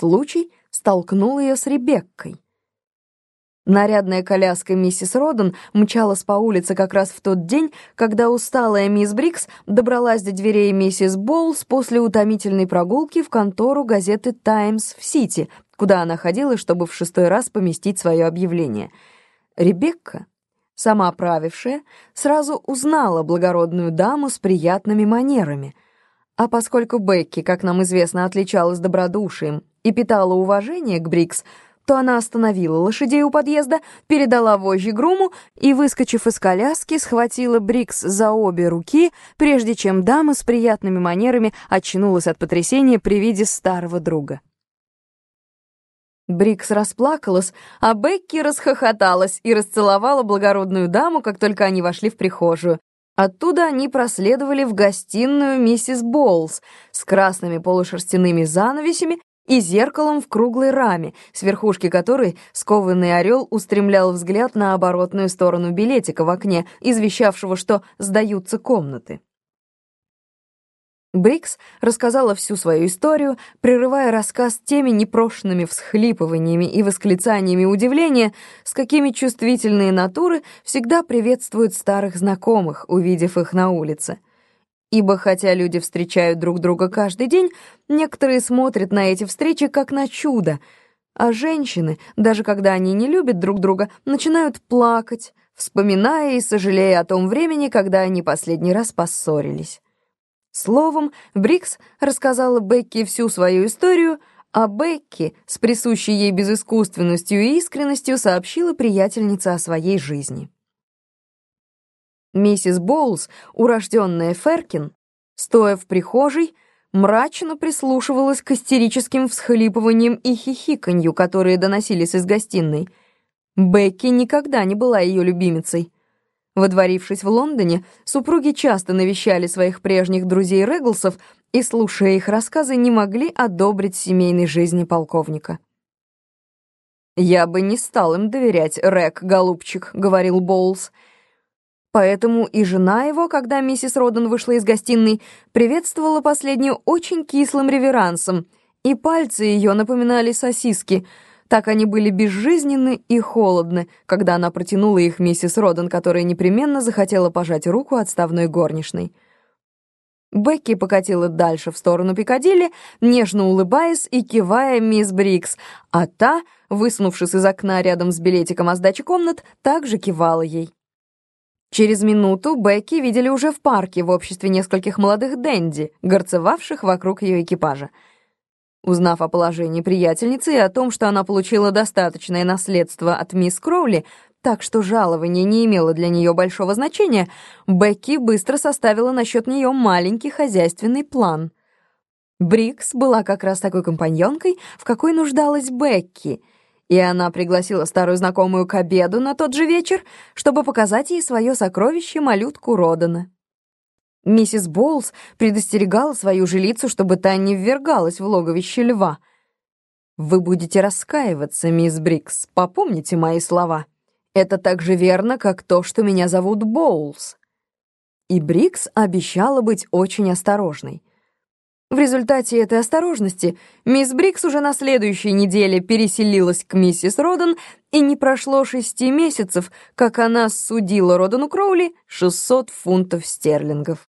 случай столкнул ее с Ребеккой. Нарядная коляска миссис Роден мчалась по улице как раз в тот день, когда усталая мисс Брикс добралась до дверей миссис Боулс после утомительной прогулки в контору газеты «Таймс» в Сити, куда она ходила, чтобы в шестой раз поместить свое объявление. Ребекка, сама оправившая, сразу узнала благородную даму с приятными манерами. А поскольку Бекки, как нам известно, отличалась добродушием и питала уважение к Бригс, то она остановила лошадей у подъезда, передала вожжи груму и, выскочив из коляски, схватила Бригс за обе руки, прежде чем дама с приятными манерами очнулась от потрясения при виде старого друга. Бригс расплакалась, а Бекки расхохоталась и расцеловала благородную даму, как только они вошли в прихожую. Оттуда они проследовали в гостиную миссис Боллс с красными полушерстяными занавесями и зеркалом в круглой раме, с верхушки которой скованный орел устремлял взгляд на оборотную сторону билетика в окне, извещавшего, что сдаются комнаты. Брикс рассказала всю свою историю, прерывая рассказ теми непрошенными всхлипываниями и восклицаниями удивления, с какими чувствительные натуры всегда приветствуют старых знакомых, увидев их на улице. Ибо хотя люди встречают друг друга каждый день, некоторые смотрят на эти встречи как на чудо, а женщины, даже когда они не любят друг друга, начинают плакать, вспоминая и сожалея о том времени, когда они последний раз поссорились. Словом, Брикс рассказала Бекки всю свою историю, а Бекки с присущей ей безыскусственностью и искренностью сообщила приятельнице о своей жизни. Миссис Боулс, урожденная Феркин, стоя в прихожей, мрачно прислушивалась к истерическим всхлипываниям и хихиканью, которые доносились из гостиной. Бекки никогда не была ее любимицей. Водворившись в Лондоне, супруги часто навещали своих прежних друзей Реглсов и, слушая их рассказы, не могли одобрить семейной жизни полковника. «Я бы не стал им доверять, Рэг, голубчик», — говорил Боулс. Поэтому и жена его, когда миссис Роден вышла из гостиной, приветствовала последнюю очень кислым реверансом, и пальцы ее напоминали сосиски — так они были безжизненны и холодны, когда она протянула их миссис Роден, которая непременно захотела пожать руку отставной горничной. Бекки покатила дальше в сторону Пикадилли, нежно улыбаясь и кивая мисс Брикс, а та, высунувшись из окна рядом с билетиком о сдаче комнат, также кивала ей. Через минуту Бекки видели уже в парке в обществе нескольких молодых денди, горцевавших вокруг ее экипажа. Узнав о положении приятельницы и о том, что она получила достаточное наследство от мисс Кроули, так что жалование не имело для нее большого значения, Бекки быстро составила насчет нее маленький хозяйственный план. Бригс была как раз такой компаньонкой, в какой нуждалась Бекки, и она пригласила старую знакомую к обеду на тот же вечер, чтобы показать ей свое сокровище малютку Родона. Миссис Боулс предостерегала свою жилицу, чтобы та не ввергалась в логовище льва. «Вы будете раскаиваться, мисс Бригс, попомните мои слова. Это так же верно, как то, что меня зовут Боулс». И Бригс обещала быть очень осторожной. В результате этой осторожности мисс Бригс уже на следующей неделе переселилась к миссис Родон, и не прошло шести месяцев, как она ссудила Родону Кроули 600 фунтов стерлингов.